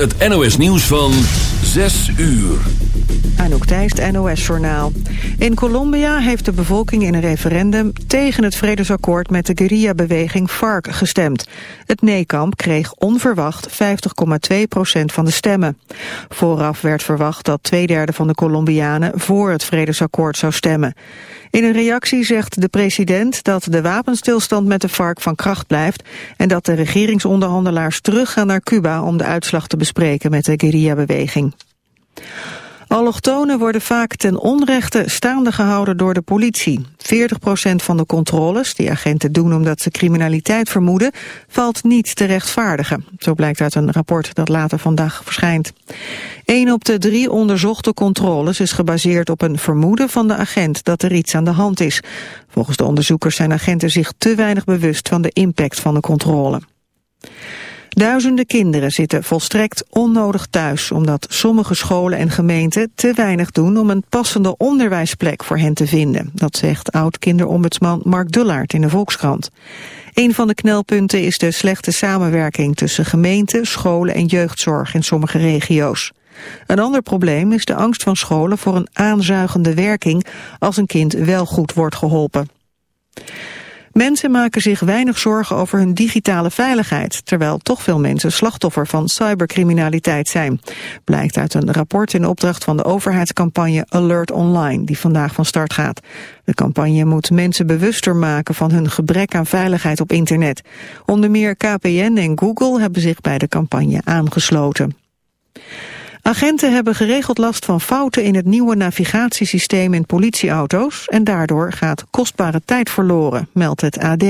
het NOS nieuws van 6 uur. Anouk Thijst, NOS-journaal. In Colombia heeft de bevolking in een referendum tegen het vredesakkoord met de guerrilla-beweging FARC gestemd. Het nee-kamp kreeg onverwacht 50,2% van de stemmen. Vooraf werd verwacht dat twee derde van de Colombianen voor het vredesakkoord zou stemmen. In een reactie zegt de president dat de wapenstilstand met de FARC van kracht blijft en dat de regeringsonderhandelaars teruggaan naar Cuba om de uitslag te bespreken met de guerrilla-beweging. Allochtonen worden vaak ten onrechte staande gehouden door de politie. 40% van de controles die agenten doen omdat ze criminaliteit vermoeden, valt niet te rechtvaardigen. Zo blijkt uit een rapport dat later vandaag verschijnt. Een op de drie onderzochte controles is gebaseerd op een vermoeden van de agent dat er iets aan de hand is. Volgens de onderzoekers zijn agenten zich te weinig bewust van de impact van de controle. Duizenden kinderen zitten volstrekt onnodig thuis... omdat sommige scholen en gemeenten te weinig doen... om een passende onderwijsplek voor hen te vinden. Dat zegt oud-kinderombudsman Mark Dullaert in de Volkskrant. Een van de knelpunten is de slechte samenwerking... tussen gemeenten, scholen en jeugdzorg in sommige regio's. Een ander probleem is de angst van scholen voor een aanzuigende werking... als een kind wel goed wordt geholpen. Mensen maken zich weinig zorgen over hun digitale veiligheid, terwijl toch veel mensen slachtoffer van cybercriminaliteit zijn. Blijkt uit een rapport in opdracht van de overheidscampagne Alert Online, die vandaag van start gaat. De campagne moet mensen bewuster maken van hun gebrek aan veiligheid op internet. Onder meer KPN en Google hebben zich bij de campagne aangesloten. Agenten hebben geregeld last van fouten in het nieuwe navigatiesysteem in politieauto's en daardoor gaat kostbare tijd verloren, meldt het AD.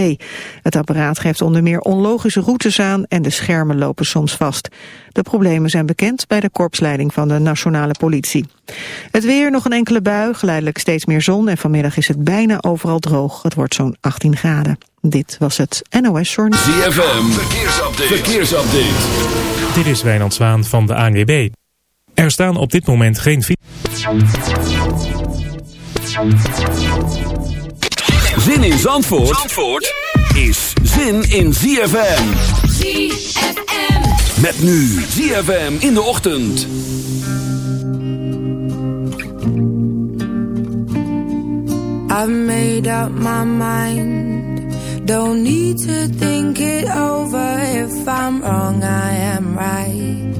Het apparaat geeft onder meer onlogische routes aan en de schermen lopen soms vast. De problemen zijn bekend bij de korpsleiding van de nationale politie. Het weer, nog een enkele bui, geleidelijk steeds meer zon en vanmiddag is het bijna overal droog. Het wordt zo'n 18 graden. Dit was het NOS Journal. ZFM, verkeersupdate. verkeersupdate. Dit is Wijnand Zwaan van de ANWB. Er staan op dit moment geen... Zin in Zandvoort, Zandvoort is zin in ZFM. ZFM. Met nu ZFM in de ochtend. I've made up my mind. Don't need to think it over. If I'm wrong, I am right.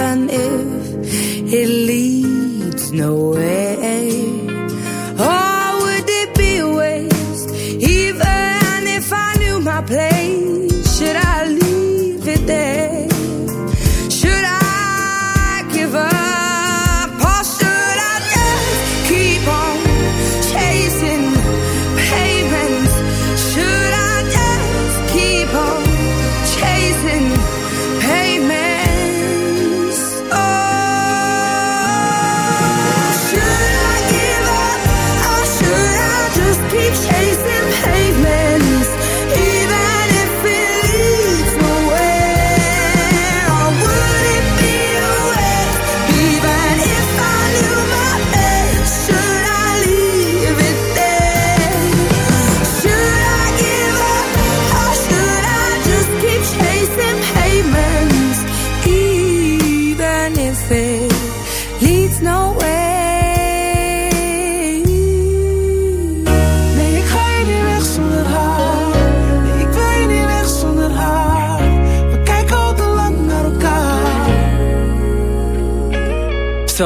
even if it leads nowhere.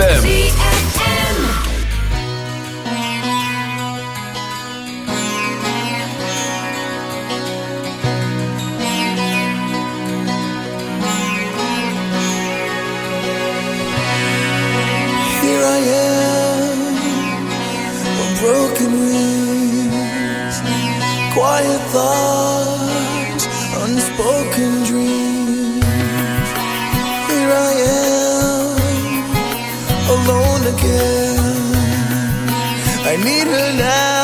ZFM. Here I am, broken wings, quiet thoughts, unspoken dreams again. I need her now.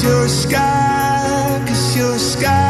cause you're a sky, cause you're a sky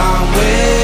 can't wait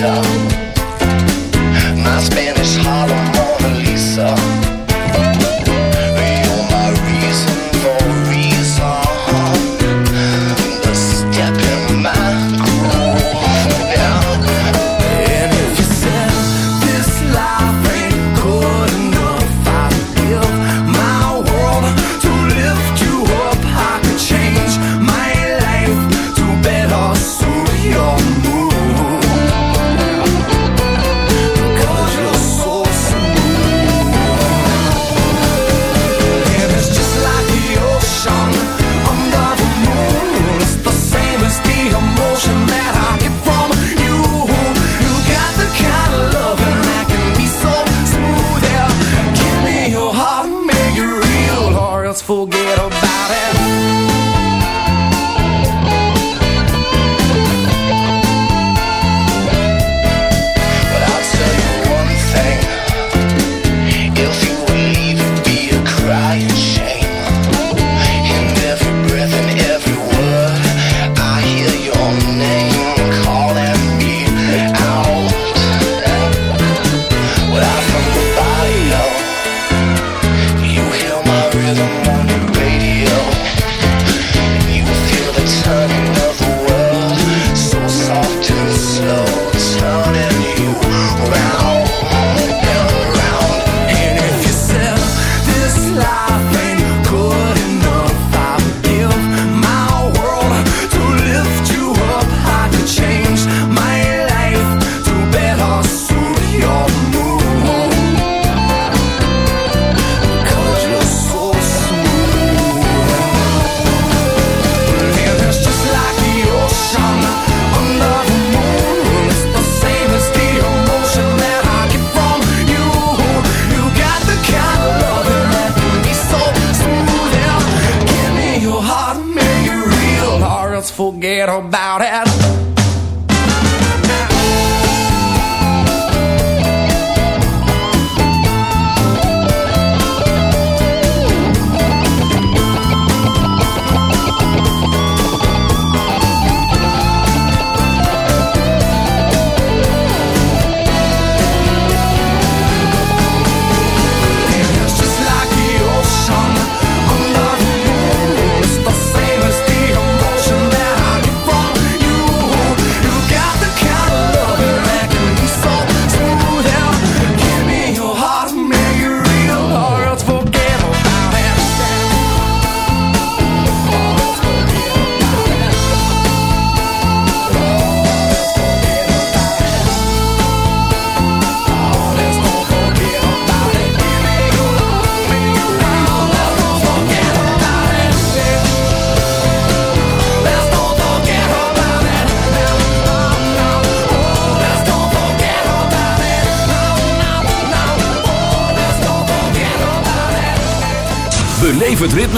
Mona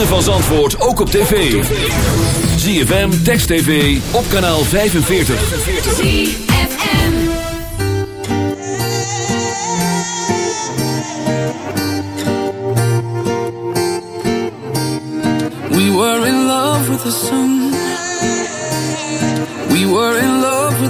ritme van Zandvoort ook op tv. ZFM, Text TV, op kanaal 45. We were in love with the sun.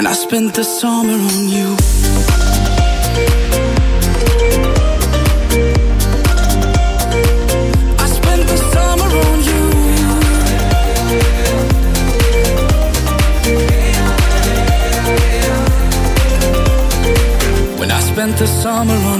When I spent the summer on you. I spent the summer on you. When I spent the summer on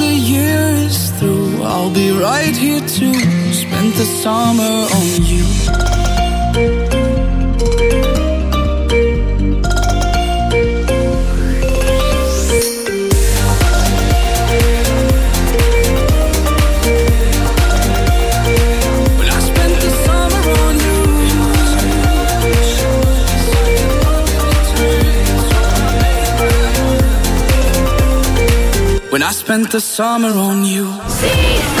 I'll be right here to spend the summer on you. When I spent the summer on you. When I spent the summer on you.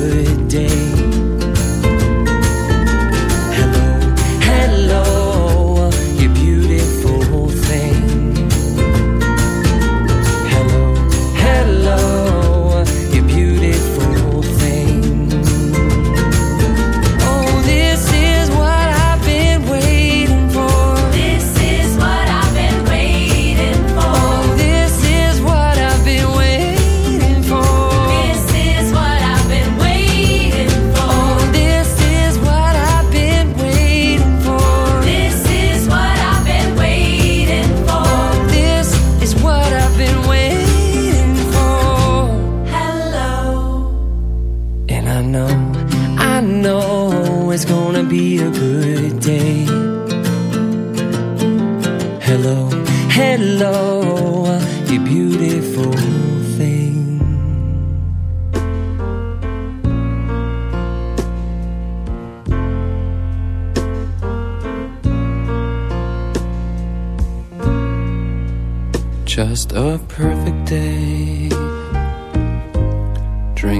I know, I know it's gonna be a good day. Hello, hello, you beautiful thing. Just a perfect day.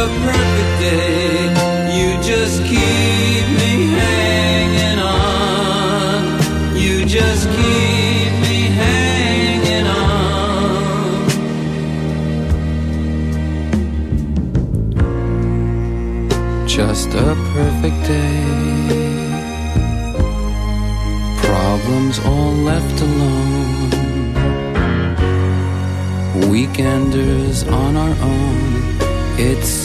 A perfect day.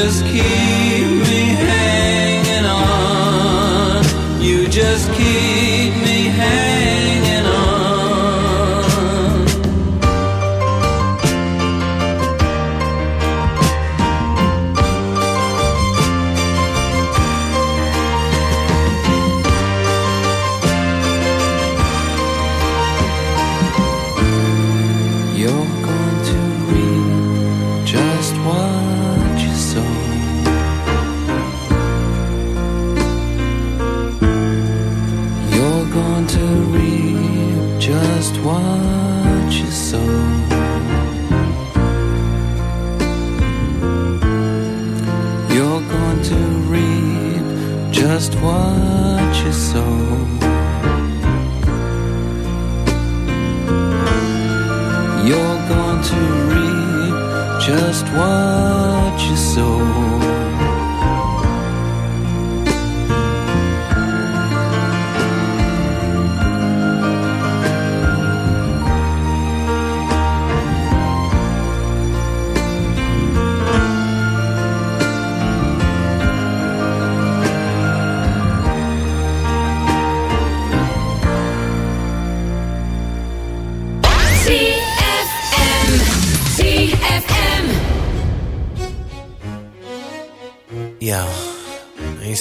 Just keep me hanging on. You just keep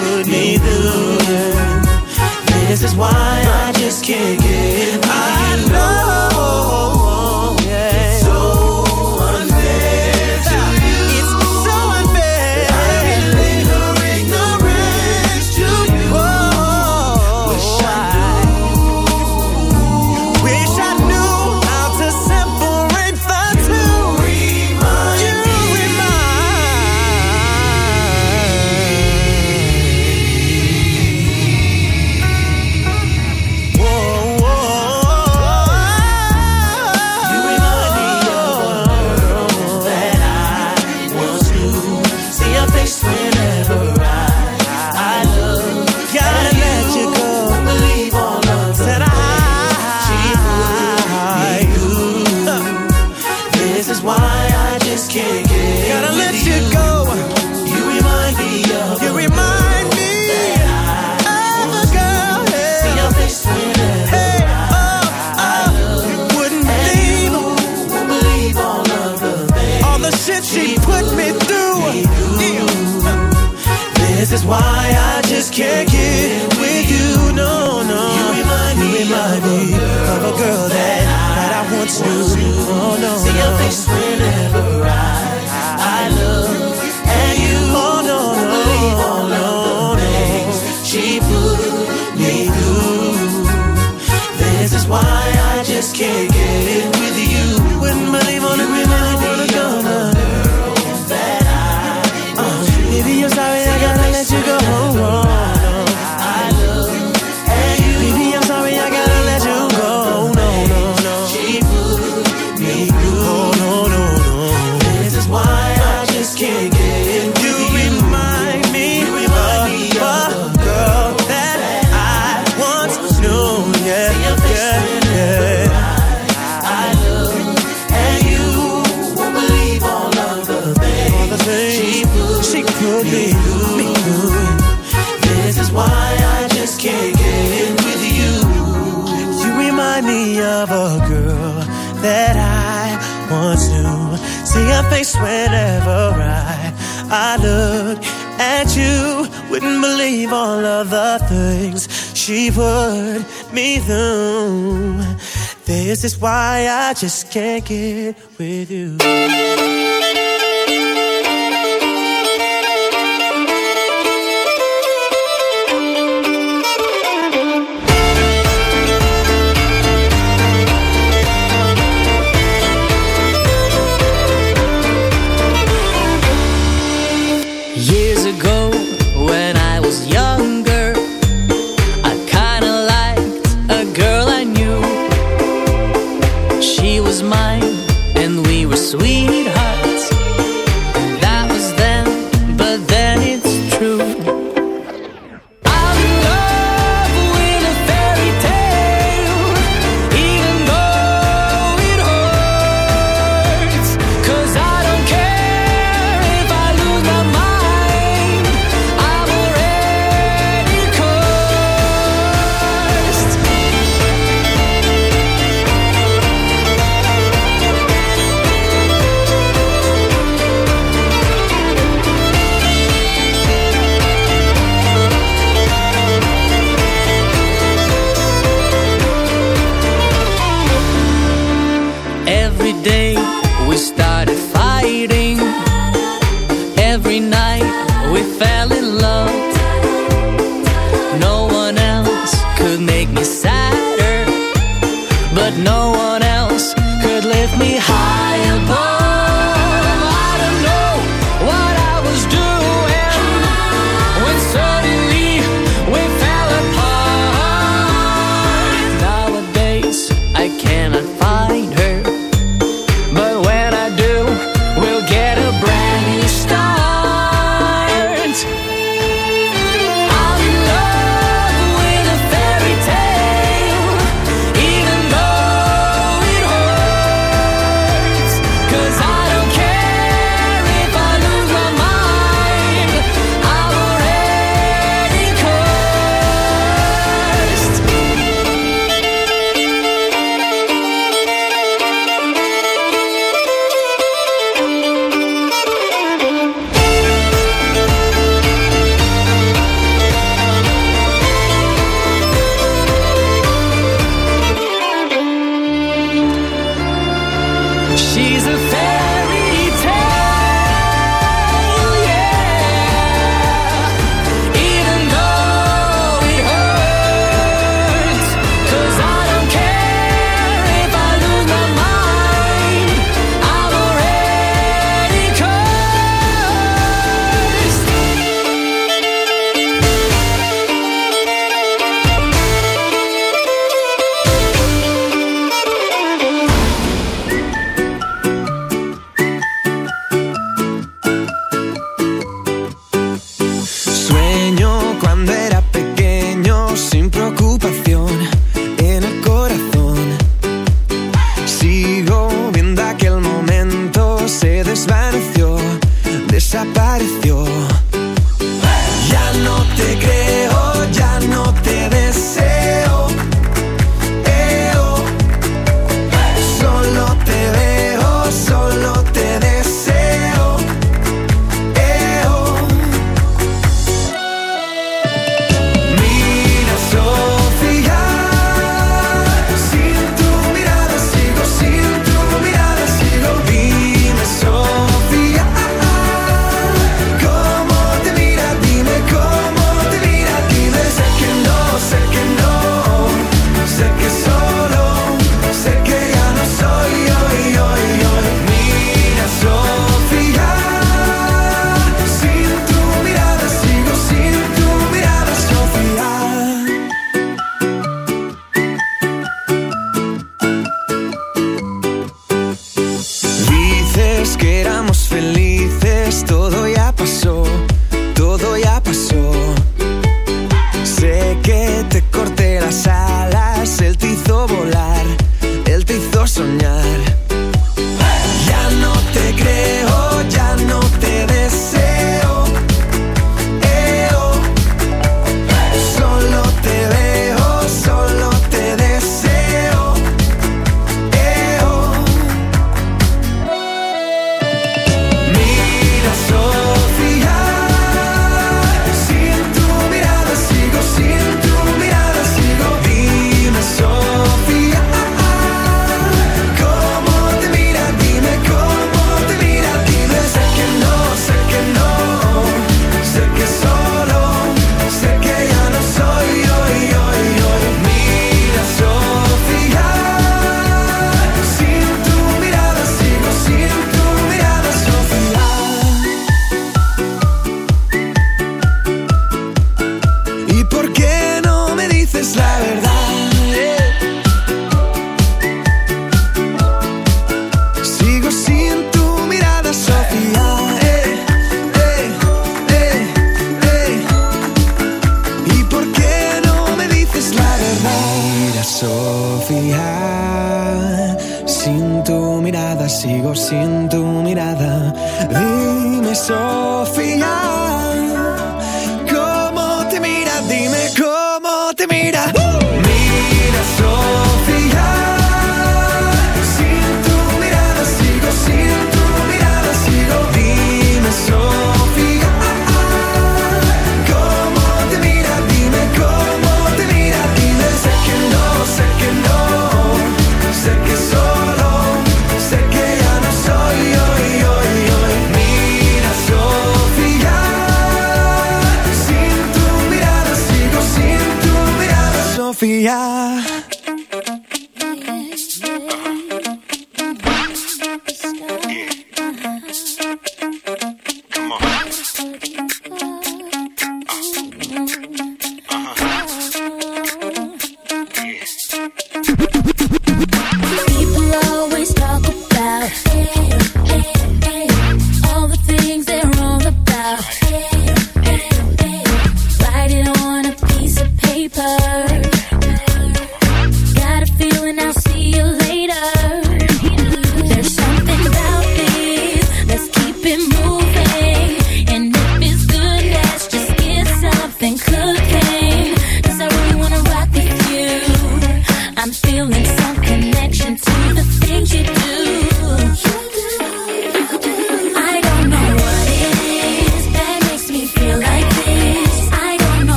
would be. This is why I just can't get by. can't all of the things she put me through. This is why I just can't get with you.